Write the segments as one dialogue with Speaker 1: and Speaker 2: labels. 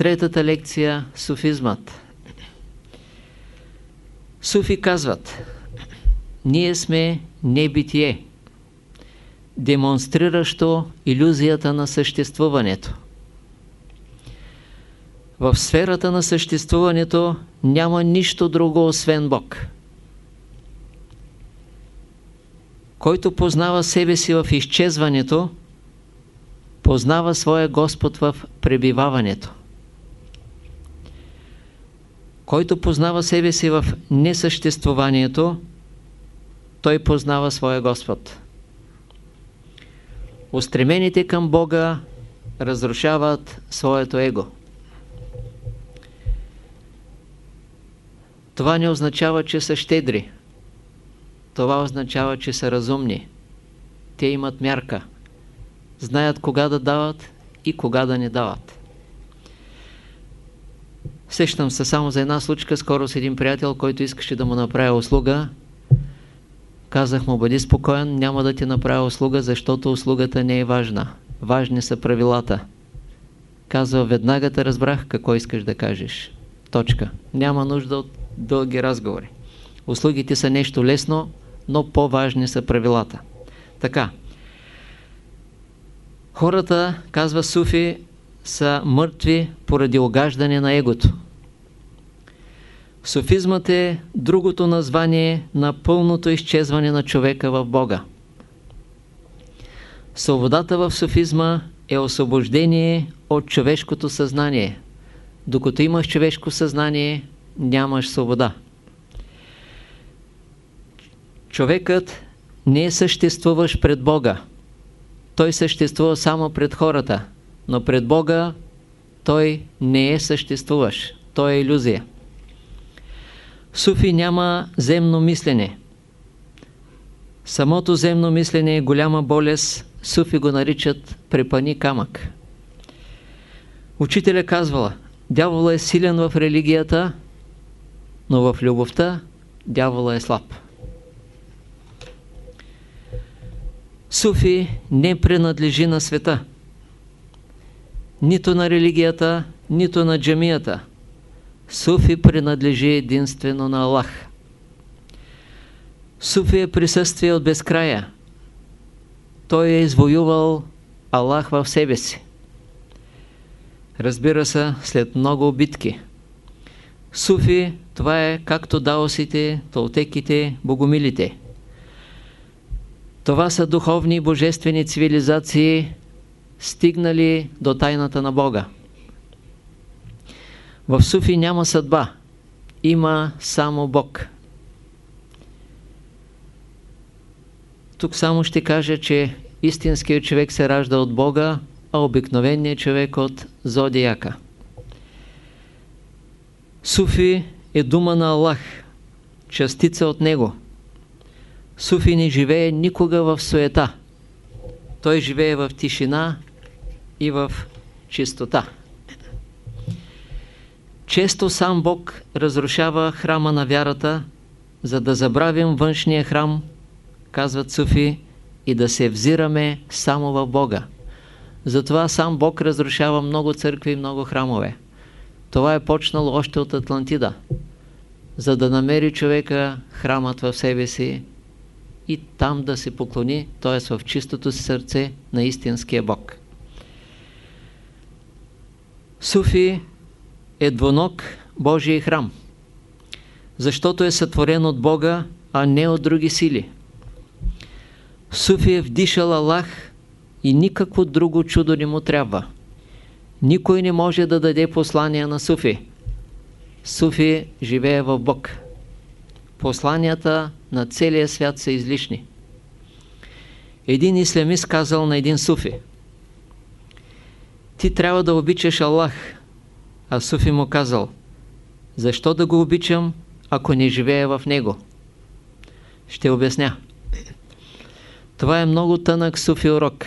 Speaker 1: Третата лекция – суфизмът. Суфи казват, ние сме небитие, демонстриращо иллюзията на съществуването. В сферата на съществуването няма нищо друго, освен Бог. Който познава себе си в изчезването, познава своя Господ в пребиваването. Който познава себе си в несъществуванието, той познава своя Господ. Устремените към Бога разрушават своето его. Това не означава, че са щедри. Това означава, че са разумни. Те имат мярка. Знаят кога да дават и кога да не дават. Сещам се само за една случка, скоро с един приятел, който искаше да му направя услуга. Казах му, бъди спокоен, няма да ти направя услуга, защото услугата не е важна. Важни са правилата. Казва, веднага те разбрах какво искаш да кажеш. Точка. Няма нужда от дълги разговори. Услугите са нещо лесно, но по-важни са правилата. Така. Хората, казва Суфи, са мъртви поради огаждане на егото. Софизмът е другото название на пълното изчезване на човека в Бога. Свободата в софизма е освобождение от човешкото съзнание. Докато имаш човешко съзнание, нямаш свобода. Човекът не е съществуваш пред Бога. Той съществува само пред хората, но пред Бога той не е съществуваш. Той е иллюзия. Суфи няма земно мислене. Самото земно мислене е голяма болест. Суфи го наричат препани камък. Учителя казвала, дявола е силен в религията, но в любовта дявола е слаб. Суфи не принадлежи на света. Нито на религията, нито на джамията. Суфи принадлежи единствено на Аллах. Суфи е присъствие от безкрая. Той е извоювал Аллах в себе си. Разбира се, след много битки. Суфи, това е както даосите, толтеките, богомилите. Това са духовни и божествени цивилизации, стигнали до тайната на Бога. В Суфи няма съдба, има само Бог. Тук само ще кажа, че истинският човек се ражда от Бога, а обикновеният човек от зодияка. Суфи е дума на Аллах, частица от Него. Суфи не живее никога в суета. Той живее в тишина и в чистота. Често сам Бог разрушава храма на вярата, за да забравим външния храм, казват суфи, и да се взираме само в Бога. Затова сам Бог разрушава много църкви и много храмове. Това е почнало още от Атлантида, за да намери човека храмът в себе си и там да се поклони, т.е. в чистото си сърце на истинския Бог. Суфи е двуног Божий храм, защото е сътворен от Бога, а не от други сили. Суфи е вдишал Аллах и никакво друго чудо не му трябва. Никой не може да даде послания на Суфи. Суфи живее в Бог. Посланията на целия свят са излишни. Един ислямист казал на един суфи Ти трябва да обичаш Аллах, а Суфи му казал, защо да го обичам, ако не живея в него? Ще обясня. Това е много тънък Суфи урок.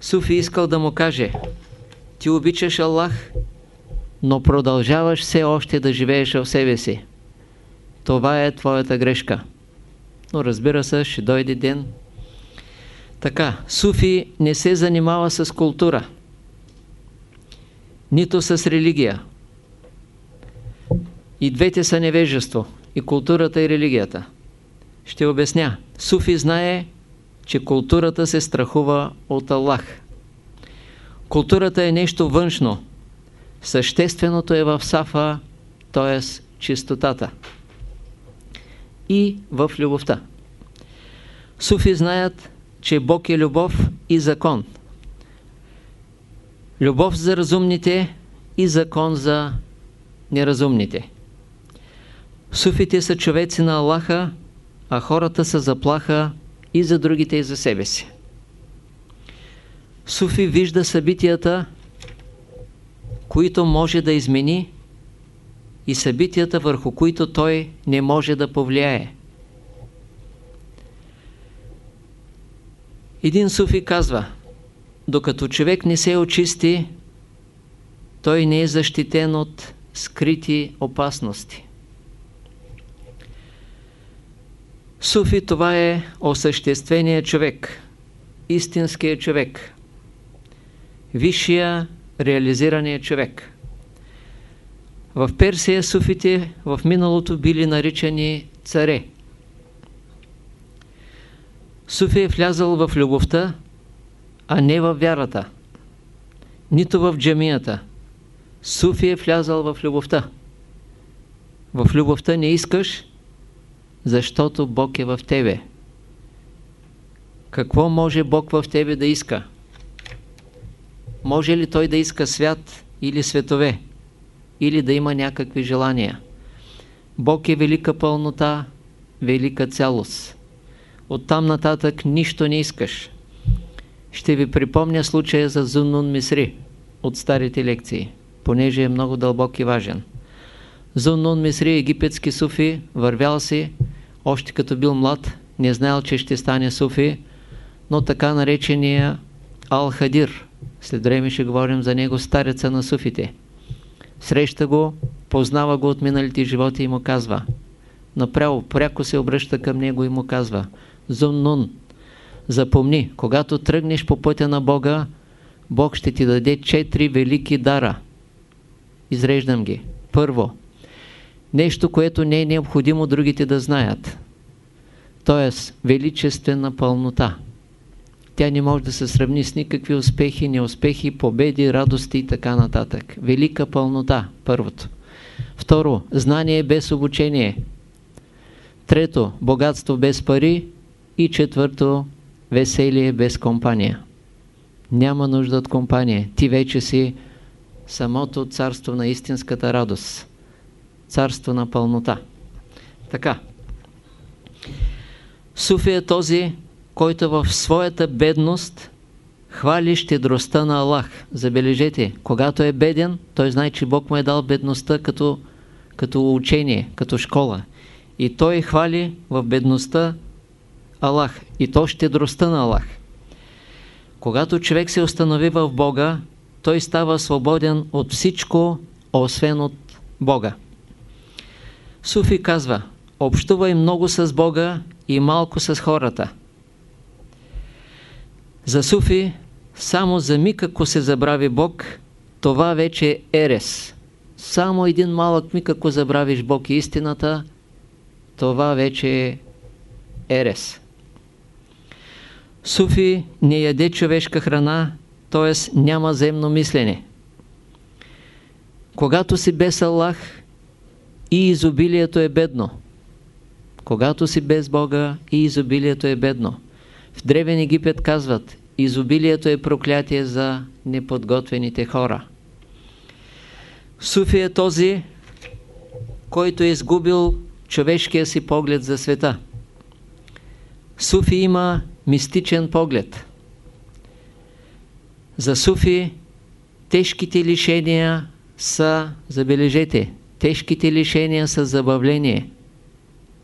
Speaker 1: Суфи искал да му каже, ти обичаш Аллах, но продължаваш все още да живееш в себе си. Това е твоята грешка. Но разбира се, ще дойде ден. Така, Суфи не се занимава с култура. Нито с религия. И двете са невежество. И културата и религията. Ще обясня. Суфи знае, че културата се страхува от Аллах. Културата е нещо външно. Същественото е в Сафа, т.е. чистотата. И в любовта. Суфи знаят, че Бог е любов и закон. Любов за разумните и закон за неразумните. Суфите са човеци на Аллаха, а хората са заплаха и за другите и за себе си. Суфи вижда събитията, които може да измени и събитията, върху които той не може да повлияе. Един суфи казва, докато човек не се очисти, той не е защитен от скрити опасности. Суфи това е осъществения човек, истинския човек, висшия реализирания човек. В Персия суфите в миналото били наричани царе. Суфи е влязал в любовта, а не в вярата. Нито в джамията. Суфи е влязал в любовта. В любовта не искаш, защото Бог е в тебе. Какво може Бог в тебе да иска? Може ли Той да иска свят или светове? Или да има някакви желания? Бог е велика пълнота, велика цялост. Оттам нататък нищо не искаш. Ще ви припомня случая за Зуннун Мисри от старите лекции, понеже е много дълбок и важен. Зуннун Мисри, египетски суфи, вървял си, още като бил млад, не знаел, че ще стане суфи, но така наречения Ал-Хадир, след време ще говорим за него, стареца на суфите. Среща го, познава го от миналите животи и му казва, направо, пряко се обръща към него и му казва, Зуннун, запомни, когато тръгнеш по пътя на Бога, Бог ще ти даде четири велики дара. Изреждам ги. Първо, нещо, което не е необходимо другите да знаят. Тоест, величествена пълнота. Тя не може да се сравни с никакви успехи, неуспехи, победи, радости и така нататък. Велика пълнота, първото. Второ, знание без обучение. Трето, богатство без пари. И четвърто, веселие без компания. Няма нужда от компания. Ти вече си самото царство на истинската радост царство на пълнота. Така. Суфи е този, който в своята бедност хвали щедростта на Аллах. Забележете, когато е беден, той знае, че Бог му е дал бедността като, като учение, като школа. И той хвали в бедността Аллах. И то щедростта на Аллах. Когато човек се установи в Бога, той става свободен от всичко, освен от Бога. Суфи казва, общувай много с Бога и малко с хората. За Суфи, само за миг ако се забрави Бог, това вече е ерес. Само един малък миг ако забравиш Бог и истината, това вече е ерес. Суфи не яде човешка храна, т.е. няма земно мислене. Когато си без Аллах, и изобилието е бедно. Когато си без Бога и изобилието е бедно. В Древен Египет казват, изобилието е проклятие за неподготвените хора. Суфи е този, който е изгубил човешкия си поглед за света. Суфи има мистичен поглед. За Суфи тежките лишения са, забележете, Тежките лишения са забавление.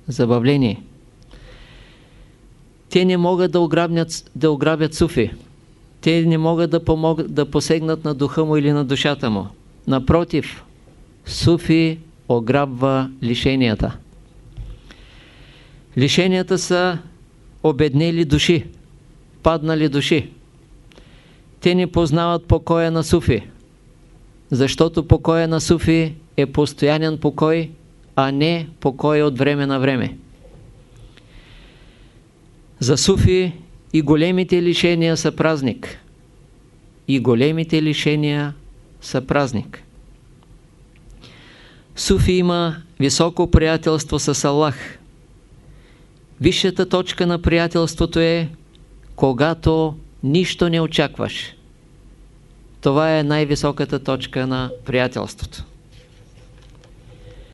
Speaker 1: Забавление. Те не могат да ограбнят, да ограбят суфи. Те не могат да, помогат, да посегнат на духа му или на душата му. Напротив, суфи ограбва лишенията. Лишенията са обеднели души, паднали души. Те не познават покоя на суфи. защото покоя на Суфи е постоянен покой, а не покой от време на време. За Суфи и големите лишения са празник. И големите лишения са празник. Суфи има високо приятелство с Аллах. Висшата точка на приятелството е когато нищо не очакваш. Това е най-високата точка на приятелството.